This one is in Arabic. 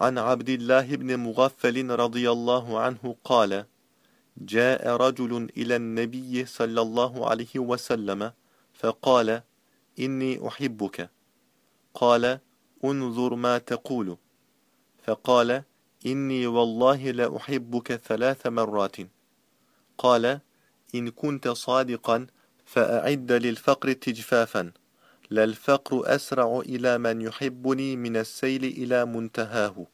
عن عبد الله بن مغفل رضي الله عنه قال جاء رجل إلى النبي صلى الله عليه وسلم فقال إني أحبك. قال انظر ما تقول. فقال إني والله لا أحبك ثلاث مرات. قال إن كنت صادقا فأعد للفقر تجفافا. لا الفقر أسرع إلى من يحبني من السيل إلى منتهاه.